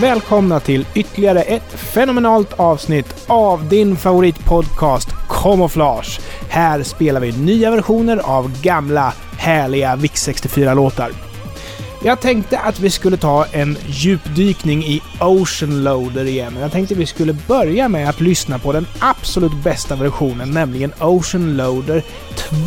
välkomna till ytterligare ett fenomenalt avsnitt av din favoritpodcast Camouflage. Här spelar vi nya versioner av gamla härliga VIX64-låtar. Jag tänkte att vi skulle ta en djupdykning i Ocean Loader igen. Jag tänkte vi skulle börja med att lyssna på den absolut bästa versionen, nämligen Ocean Loader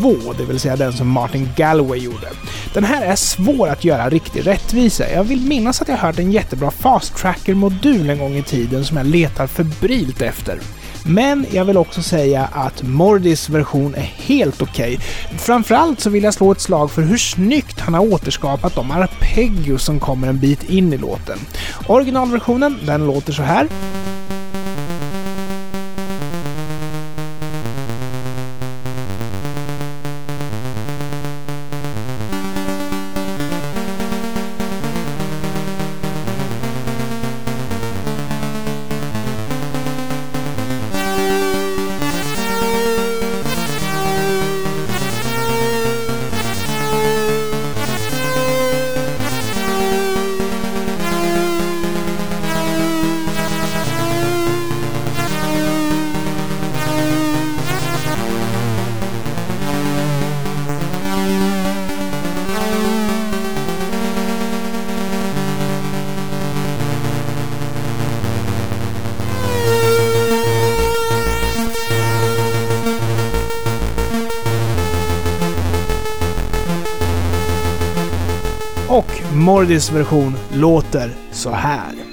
2, det vill säga den som Martin Galway gjorde. Den här är svår att göra riktig rättvisa. Jag vill minnas att jag hört en jättebra Fast Tracker-modul en gång i tiden som jag letar febrilt efter. Men jag vill också säga att Mordis version är helt okej. Okay. Framförallt så vill jag slå ett slag för hur snyggt han har återskapat de arpeggios som kommer en bit in i låten. Originalversionen, den låter så här. Mordis version låter så här.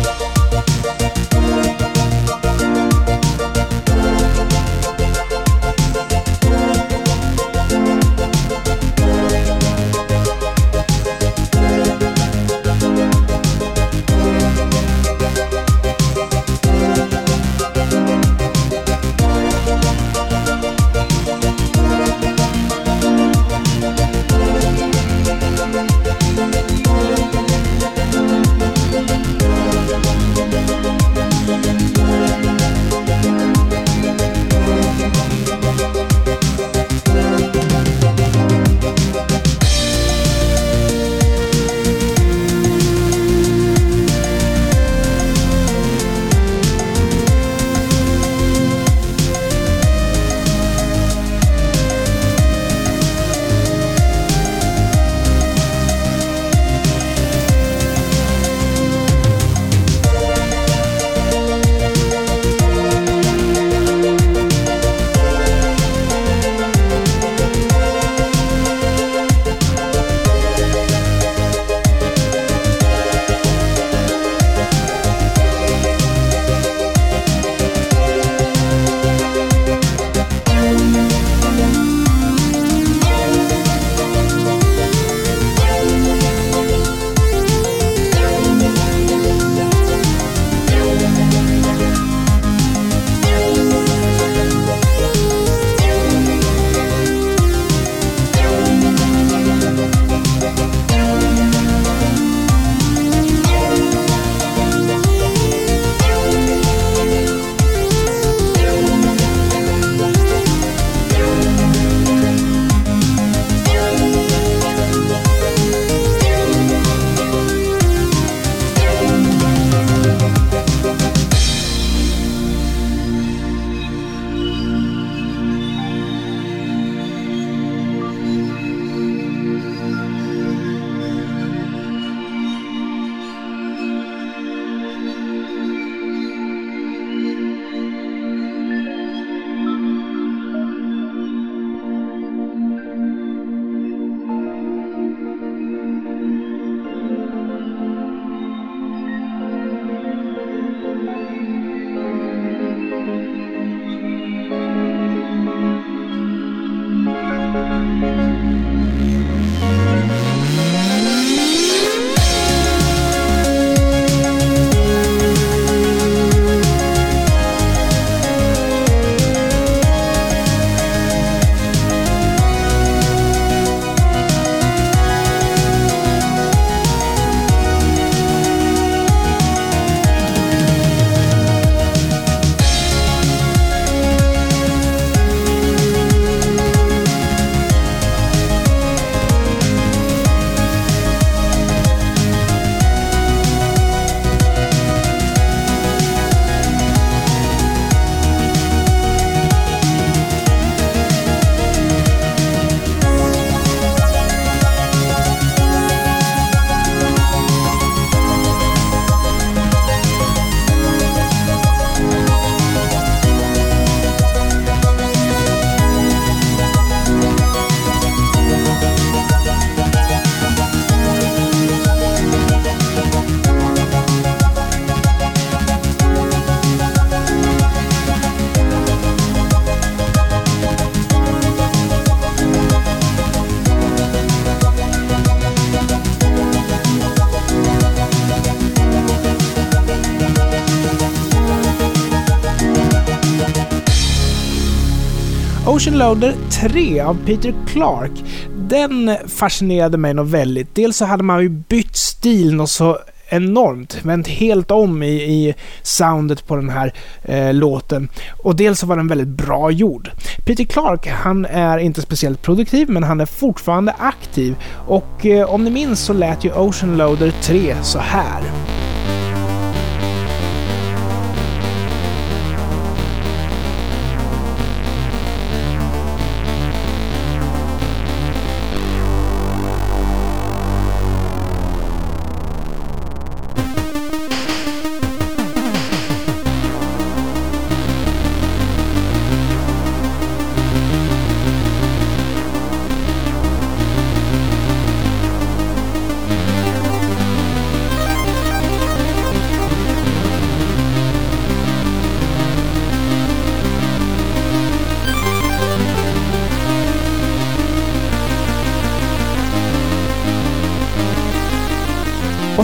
Loader 3 av Peter Clark, den fascinerade mig nog väldigt. Dels så hade man ju bytt stil något så enormt, vänt helt om i, i soundet på den här eh, låten. Och dels så var den väldigt bra gjord. Peter Clark, han är inte speciellt produktiv, men han är fortfarande aktiv. Och eh, om ni minns så lät ju Ocean Loader 3 så här.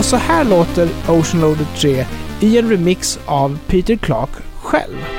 Så här låter Ocean Loader 3 i en remix av Peter Clark själv.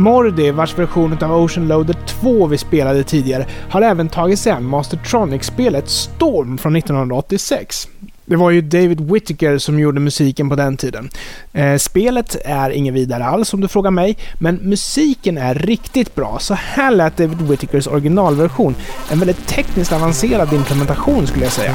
Mordi, vars version av Ocean Loader 2 vi spelade tidigare, har även tagit sig an Mastertronic-spelet Storm från 1986. Det var ju David Whittaker som gjorde musiken på den tiden. Eh, spelet är inget vidare alls om du frågar mig, men musiken är riktigt bra. Så här lät David Whittakers originalversion. En väldigt tekniskt avancerad implementation skulle jag säga.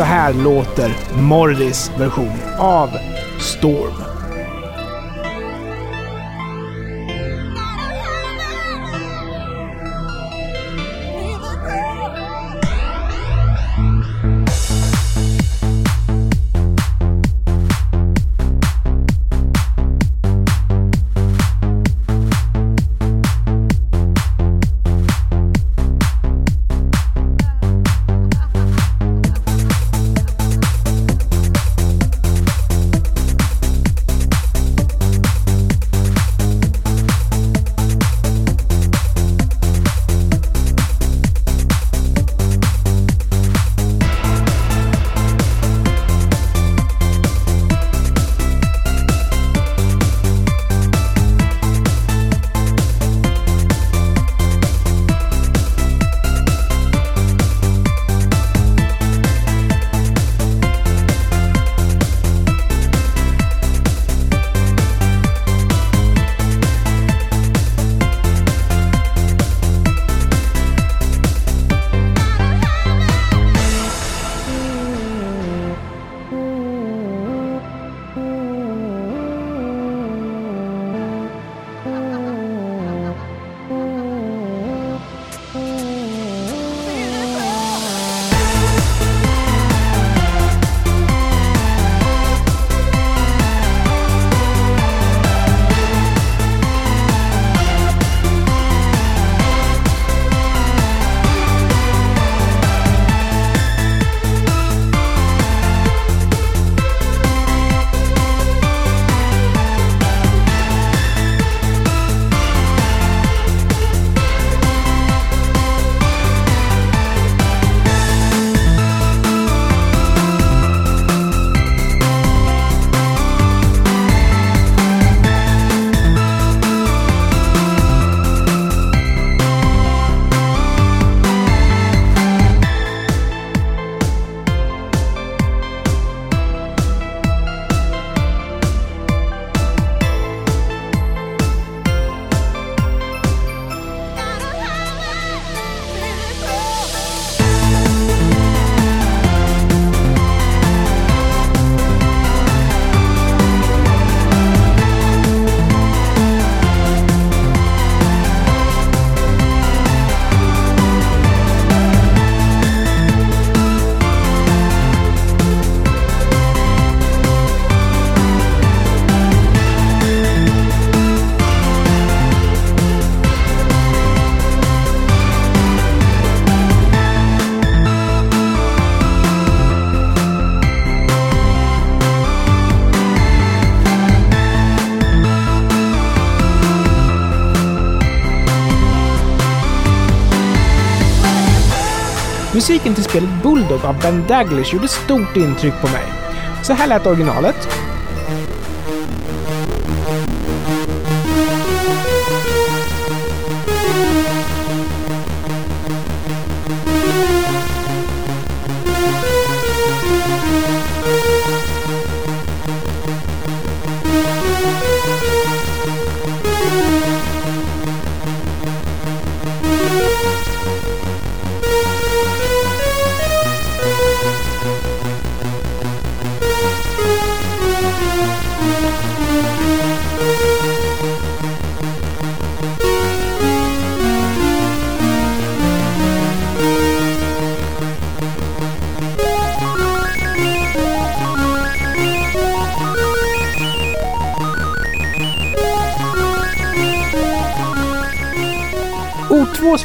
Så här låter Morris version av Storm. Musiken till spelet Bulldog av Ben Daglish gjorde stort intryck på mig. Så här lät originalet.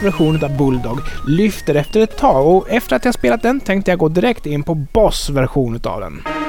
Version av Bulldog lyfter efter ett tag och efter att jag spelat den tänkte jag gå direkt in på Boss version av den.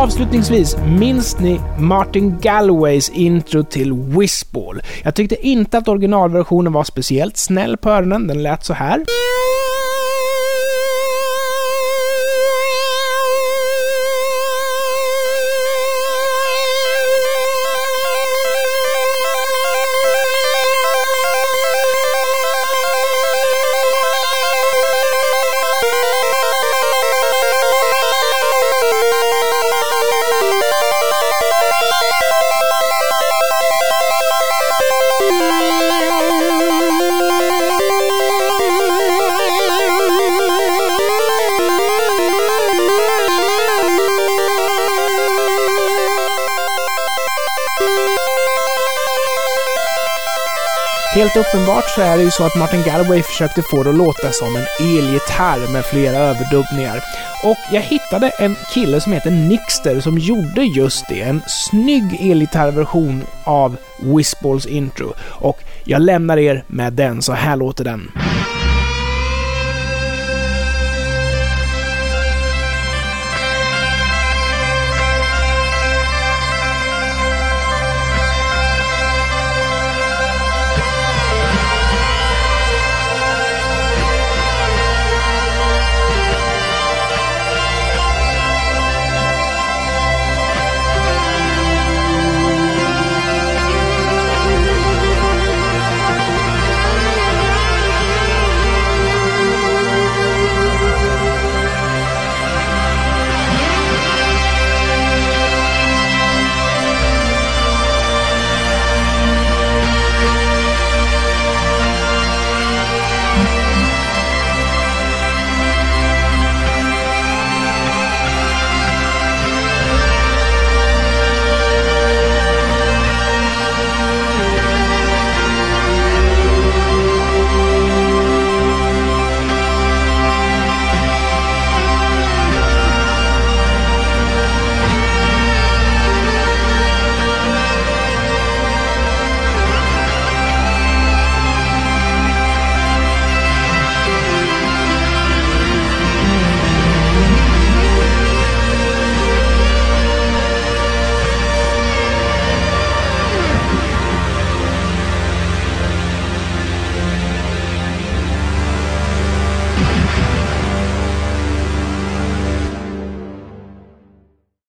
Avslutningsvis, minns ni Martin Galways intro till Whistball? Jag tyckte inte att originalversionen var speciellt snäll på öronen. Den lät så här. Helt uppenbart så är det ju så att Martin Galway försökte få det att låta som en elgitarr med flera överdubbningar. Och jag hittade en kille som heter Nixter som gjorde just det. En snygg elgitarrversion av Whistballs intro. Och jag lämnar er med den, så här låter den.